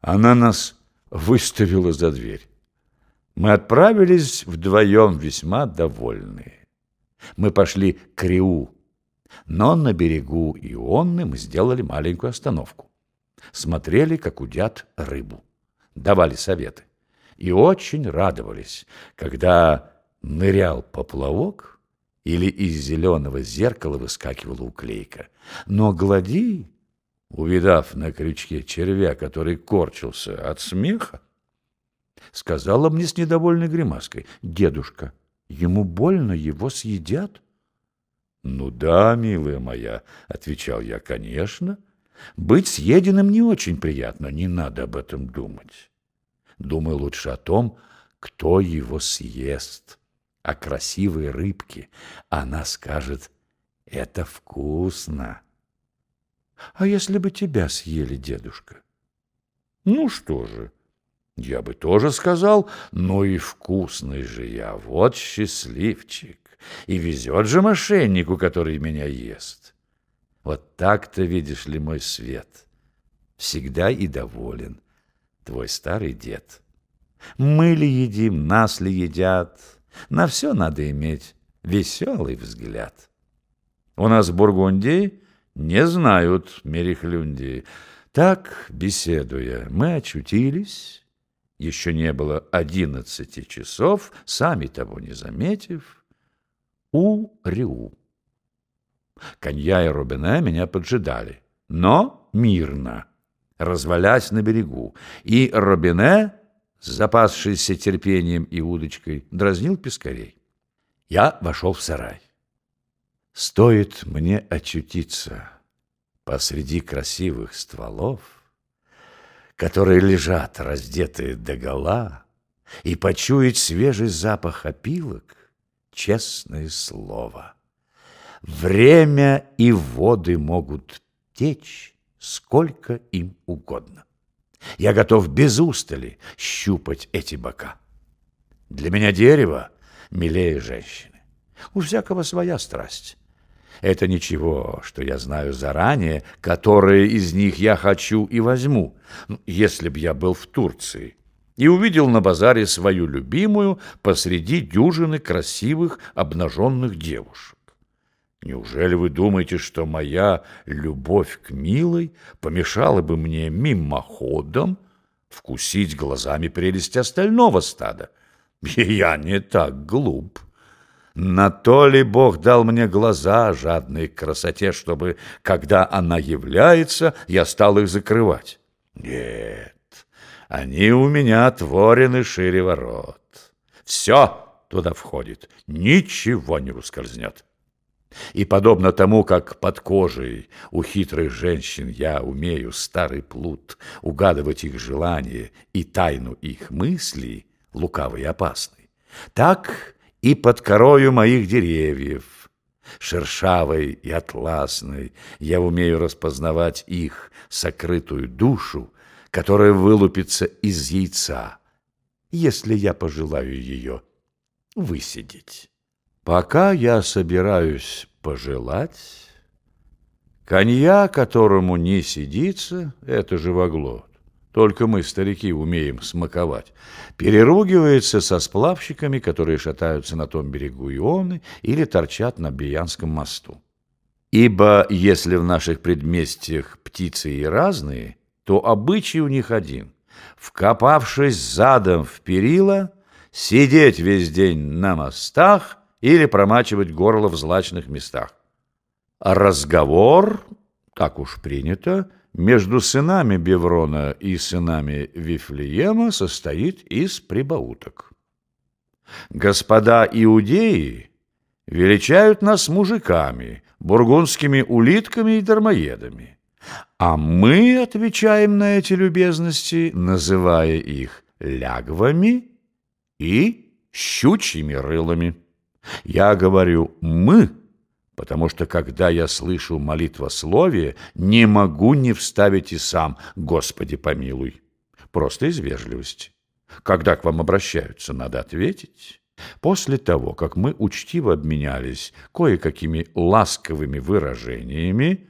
Она нас выставила за дверь. Мы отправились вдвоем весьма довольные. Мы пошли к Риу, но на берегу Ионны мы сделали маленькую остановку. Смотрели, как удят рыбу. Давали советы. И очень радовались, когда нырял поплавок или из зеленого зеркала выскакивала уклейка. Но глади, увидав на крючке червя, который корчился от смеха, сказала мне с недовольной гримаской, «Дедушка, ему больно, его съедят?» «Ну да, милая моя», — отвечал я, — «конечно. Быть съеденным не очень приятно, не надо об этом думать. Думай лучше о том, кто его съест, о красивой рыбке. Она скажет, это вкусно». «А если бы тебя съели, дедушка?» «Ну что же?» Я бы тоже сказал, ну и вкусный же я, вот счастливчик. И везет же мошеннику, который меня ест. Вот так-то, видишь ли, мой свет. Всегда и доволен твой старый дед. Мы ли едим, нас ли едят, на все надо иметь веселый взгляд. У нас в Бургундии не знают мерехлюндии. Так, беседуя, мы очутились еще не было одиннадцати часов, сами того не заметив, у Риу. Конья и Рубине меня поджидали, но мирно, развалясь на берегу, и Робине, запасшийся терпением и удочкой, дразнил пескарей. Я вошел в сарай. Стоит мне очутиться посреди красивых стволов, которые лежат, раздетые догола, и почуять свежий запах опилок, честное слово. Время и воды могут течь, сколько им угодно. Я готов без устали щупать эти бока. Для меня дерево милее женщины. У всякого своя страсть. Это ничего, что я знаю заранее, которые из них я хочу и возьму. Ну, если б я был в Турции и увидел на базаре свою любимую посреди дюжины красивых обнаженных девушек. Неужели вы думаете, что моя любовь к милой помешала бы мне мимоходом вкусить глазами прелесть остального стада? Я не так глуп. На то ли Бог дал мне глаза, жадные к красоте, чтобы, когда она является, я стал их закрывать? Нет, они у меня отворены шире ворот. Все туда входит, ничего не ускользнет. И подобно тому, как под кожей у хитрых женщин я умею, старый плут, угадывать их желания и тайну их мыслей, лукавый и опасный, так и под корою моих деревьев. Шершавой и атласной я умею распознавать их сокрытую душу, которая вылупится из яйца, если я пожелаю ее высидеть. Пока я собираюсь пожелать, конья, которому не сидится, это живоглот. Только мы, старики, умеем смаковать. Переругивается со сплавщиками, которые шатаются на том берегу Ионы или торчат на Биянском мосту. Ибо если в наших предместьях птицы и разные, то обычай у них один. Вкопавшись задом в перила, сидеть весь день на мостах или промачивать горло в злачных местах. А разговор, так уж принято, между сынами Беврона и сынами Вифлеема состоит из прибауток. Господа иудеи величают нас мужиками, бургундскими улитками и дармоедами, а мы отвечаем на эти любезности, называя их лягвами и щучьими рылами. Я говорю «мы», потому что, когда я слышу молитвословие, не могу не вставить и сам «Господи, помилуй». Просто из вежливости. Когда к вам обращаются, надо ответить. После того, как мы учтиво обменялись кое-какими ласковыми выражениями,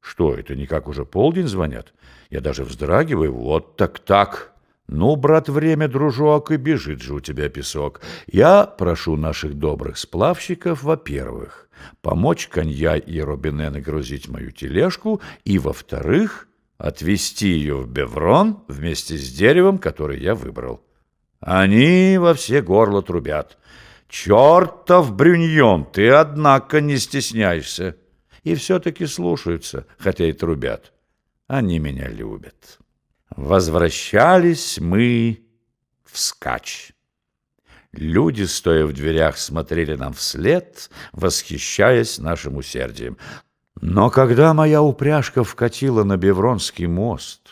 Что, это никак уже полдень звонят? Я даже вздрагиваю. Вот так-так. Ну, брат, время, дружок, и бежит же у тебя песок. Я прошу наших добрых сплавщиков, во-первых, помочь Конья и Робине нагрузить мою тележку, и, во-вторых, отвезти ее в Беврон вместе с деревом, которое я выбрал. Они во все горло трубят. «Чертов брюньон, ты, однако, не стесняешься!» И все-таки слушаются, хотя и трубят. Они меня любят. Возвращались мы вскачь. Люди, стоя в дверях, смотрели нам вслед, восхищаясь нашим усердием. Но когда моя упряжка вкатила на Бевронский мост,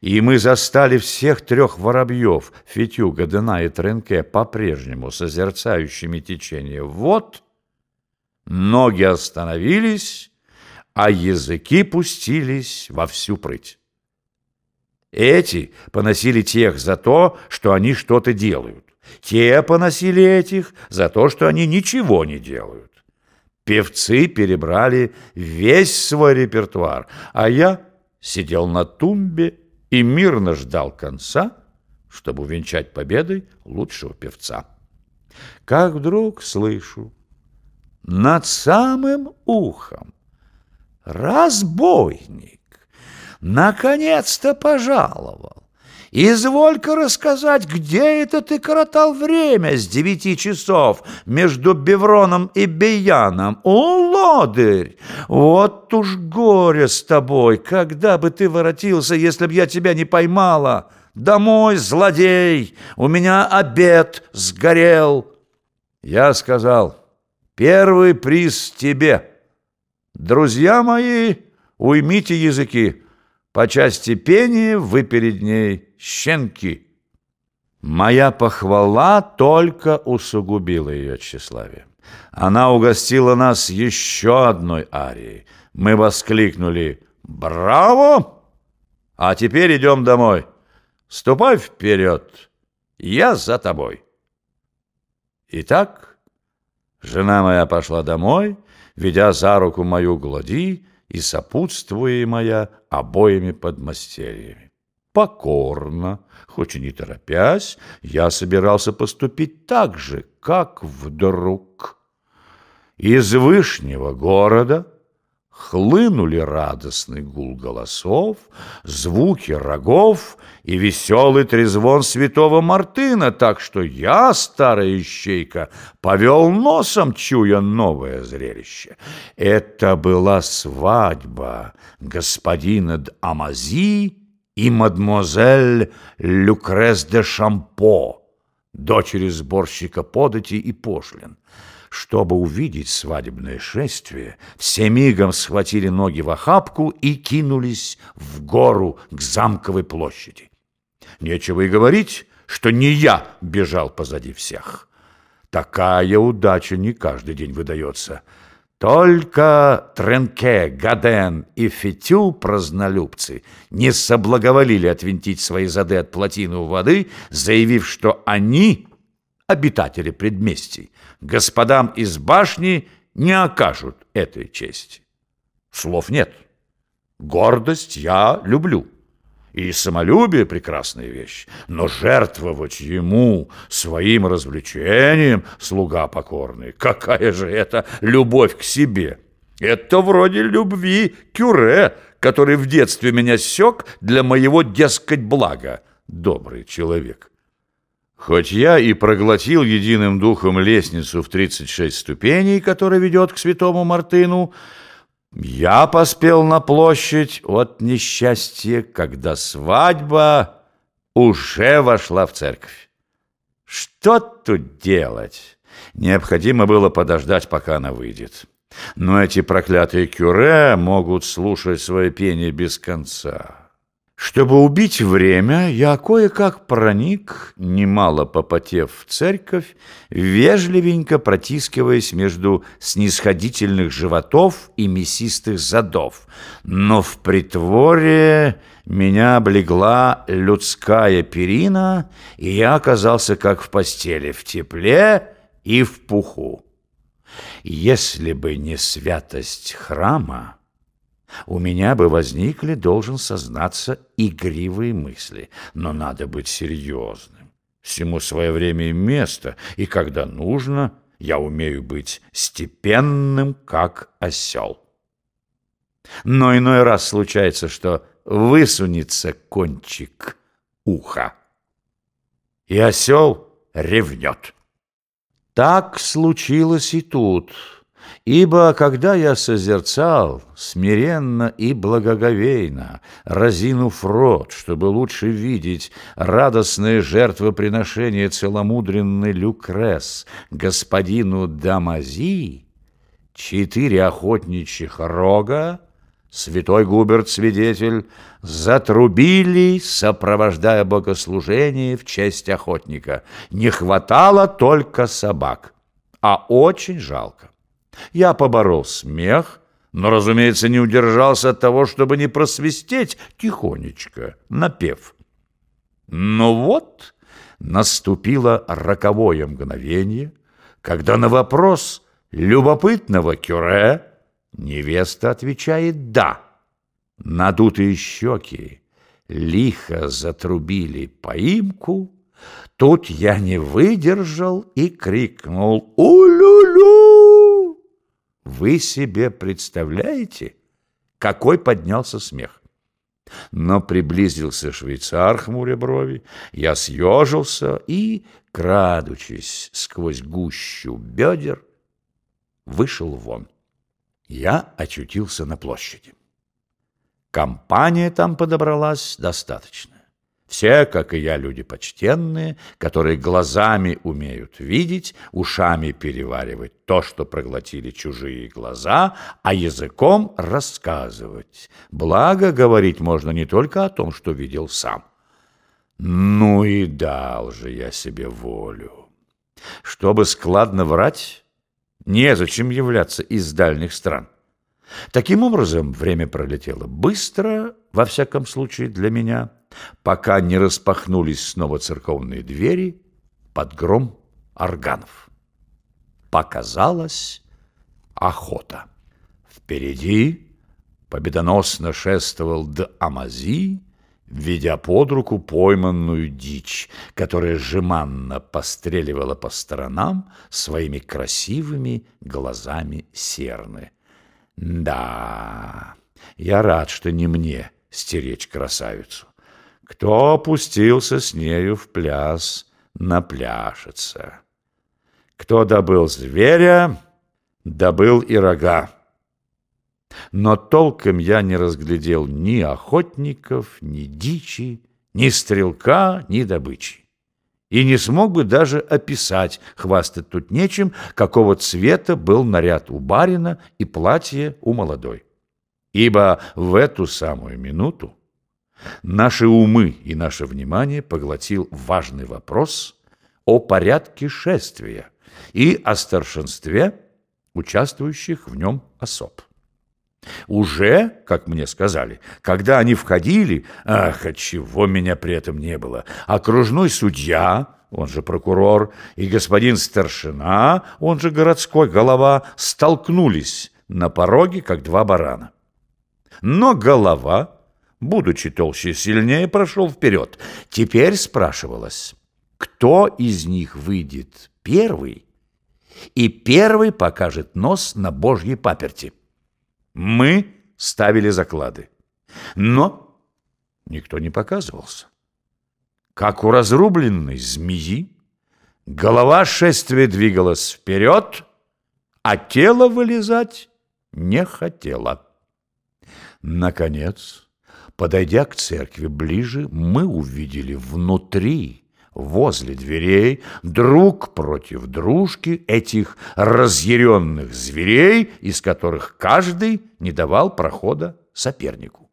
и мы застали всех трех воробьев, Фитю, Гадена и Тренке, по-прежнему созерцающими течение вод, ноги остановились, а языки пустились во всю прыть. Эти поносили тех за то, что они что-то делают. Те поносили этих за то, что они ничего не делают. Певцы перебрали весь свой репертуар, а я сидел на тумбе и мирно ждал конца, чтобы увенчать победой лучшего певца. Как вдруг слышу над самым ухом разбойник наконец-то пожаловал. Изволь-ка рассказать, где это ты коротал время с девяти часов между Бевроном и Бияном? О, лодырь! Вот уж горе с тобой! Когда бы ты воротился, если б я тебя не поймала? Домой, злодей! У меня обед сгорел!» Я сказал, «Первый приз тебе! Друзья мои, уймите языки!» По части пения вы перед ней щенки. Моя похвала только усугубила ее тщеславие. Она угостила нас еще одной арией. Мы воскликнули «Браво!» А теперь идем домой. Ступай вперед, я за тобой. Итак, жена моя пошла домой, ведя за руку мою глади, и сопутствуемая обоими подмастерьями. Покорно, хоть и не торопясь, я собирался поступить так же, как вдруг. Из вышнего города хлынули радостный гул голосов, звуки рогов и веселый трезвон святого Мартына, так что я, старая ищейка, повел носом, чуя новое зрелище. Это была свадьба господина Амази и мадемуазель Люкрес де Шампо, дочери сборщика подати и пошлин. Чтобы увидеть свадебное шествие, все мигом схватили ноги в охапку и кинулись в гору к замковой площади. Нечего и говорить, что не я бежал позади всех. Такая удача не каждый день выдается. Только Тренке, Гаден и Фетю, празднолюбцы, не соблаговолили отвинтить свои зады от плотины у воды, заявив, что они обитатели предместий, господам из башни не окажут этой чести. Слов нет. Гордость я люблю. И самолюбие — прекрасная вещь, но жертвовать ему своим развлечением, слуга покорный, какая же это любовь к себе? Это вроде любви Кюре, который в детстве меня сёк для моего, дескать, блага. Добрый человек. Хоть я и проглотил единым духом лестницу в 36 ступеней, которая ведет к святому Мартыну, я поспел на площадь от несчастья, когда свадьба уже вошла в церковь. Что тут делать? Необходимо было подождать, пока она выйдет. Но эти проклятые кюре могут слушать свое пение без конца. Чтобы убить время, я кое-как проник, немало попотев в церковь, вежливенько протискиваясь между снисходительных животов и мясистых задов. Но в притворе меня облегла людская перина, и я оказался как в постели, в тепле и в пуху. Если бы не святость храма, У меня бы возникли, должен сознаться, игривые мысли, но надо быть серьезным. Всему свое время и место, и когда нужно, я умею быть степенным, как осел. Но иной раз случается, что высунется кончик уха, и осел ревнет. Так случилось и тут. Ибо когда я созерцал смиренно и благоговейно, разинув рот, чтобы лучше видеть радостное жертвоприношение целомудренный Люкрес господину Дамази, четыре охотничьих рога, святой Губерт-свидетель, затрубили, сопровождая богослужение в честь охотника. Не хватало только собак, а очень жалко. Я поборол смех, но, разумеется, не удержался от того, чтобы не просвистеть тихонечко, напев. Но вот наступило роковое мгновение, когда на вопрос любопытного кюре невеста отвечает «да». Надутые щеки лихо затрубили поимку, Тут я не выдержал и крикнул «У-лю-лю!» Вы себе представляете, какой поднялся смех? Но приблизился швейцар, хмуря брови, я съежился и, крадучись сквозь гущу бедер, вышел вон. Я очутился на площади. Компания там подобралась достаточно. Все, как и я, люди почтенные, которые глазами умеют видеть, ушами переваривать то, что проглотили чужие глаза, а языком рассказывать. Благо, говорить можно не только о том, что видел сам. Ну и дал же я себе волю. Чтобы складно врать, незачем являться из дальних стран. Таким образом, время пролетело быстро, во всяком случае для меня, пока не распахнулись снова церковные двери под гром органов. Показалась охота. Впереди победоносно шествовал Д-Амази, ведя под руку пойманную дичь, которая жеманно постреливала по сторонам своими красивыми глазами серны. Да, я рад, что не мне стеречь красавицу. Кто опустился с нею в пляс, напляшется. Кто добыл зверя, добыл и рога. Но толком я не разглядел ни охотников, ни дичи, ни стрелка, ни добычи и не смог бы даже описать, хвастать тут нечем, какого цвета был наряд у барина и платье у молодой. Ибо в эту самую минуту наши умы и наше внимание поглотил важный вопрос о порядке шествия и о старшинстве участвующих в нем особ. Уже, как мне сказали, когда они входили, ах, отчего меня при этом не было, окружной судья, он же прокурор, и господин старшина, он же городской голова, столкнулись на пороге, как два барана. Но голова, будучи толще и сильнее, прошел вперед. Теперь спрашивалось, кто из них выйдет первый, и первый покажет нос на божьей паперти. Мы ставили заклады. Но никто не показывался. Как у разрубленной змеи, голова шествия двигалась вперед, а тело вылезать не хотело. Наконец, подойдя к церкви ближе, мы увидели внутри возле дверей, друг против дружки этих разъяренных зверей, из которых каждый не давал прохода сопернику.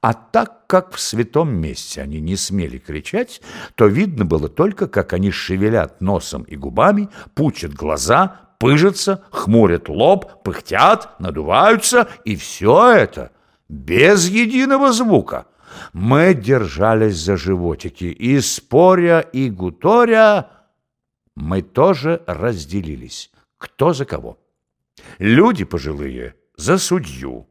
А так как в святом месте они не смели кричать, то видно было только, как они шевелят носом и губами, пучат глаза, пыжатся, хмурят лоб, пыхтят, надуваются, и все это без единого звука – мы держались за животики, и споря и гуторя мы тоже разделились, кто за кого. Люди пожилые за судью,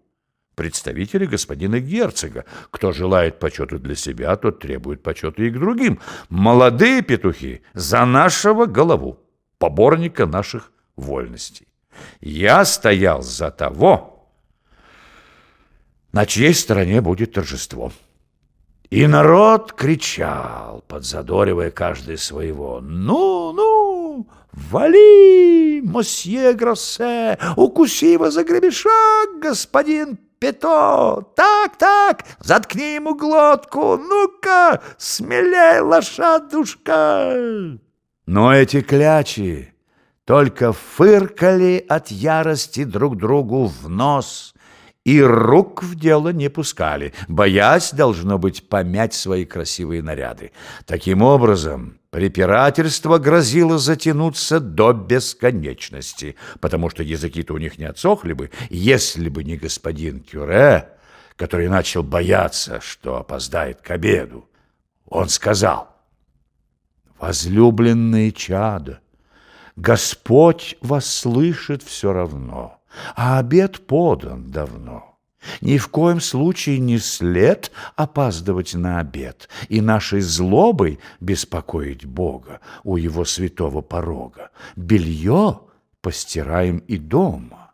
представители господина герцога. Кто желает почету для себя, тот требует почета и к другим. Молодые петухи за нашего голову, поборника наших вольностей. Я стоял за того, на чьей стороне будет торжество. И народ кричал, подзадоривая каждый своего. «Ну, ну, вали, мосье Гроссе, укуси его за гребешок, господин Пето! Так, так, заткни ему глотку, ну-ка, смелей, лошадушка!» Но эти клячи только фыркали от ярости друг другу в нос и рук в дело не пускали, боясь, должно быть, помять свои красивые наряды. Таким образом, препирательство грозило затянуться до бесконечности, потому что языки-то у них не отсохли бы, если бы не господин Кюре, который начал бояться, что опоздает к обеду. Он сказал, «Возлюбленные чада, Господь вас слышит все равно» а обед подан давно. Ни в коем случае не след опаздывать на обед и нашей злобой беспокоить Бога у его святого порога. Белье постираем и дома.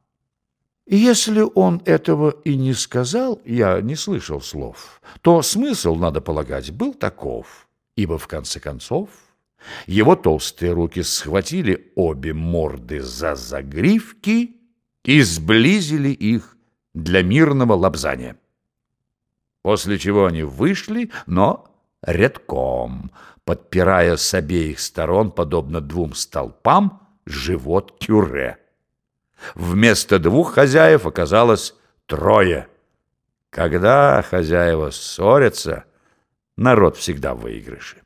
Если он этого и не сказал, я не слышал слов, то смысл, надо полагать, был таков, ибо в конце концов его толстые руки схватили обе морды за загривки и сблизили их для мирного лобзания. После чего они вышли, но редком, подпирая с обеих сторон, подобно двум столпам, живот кюре. Вместо двух хозяев оказалось трое. Когда хозяева ссорятся, народ всегда в выигрыше.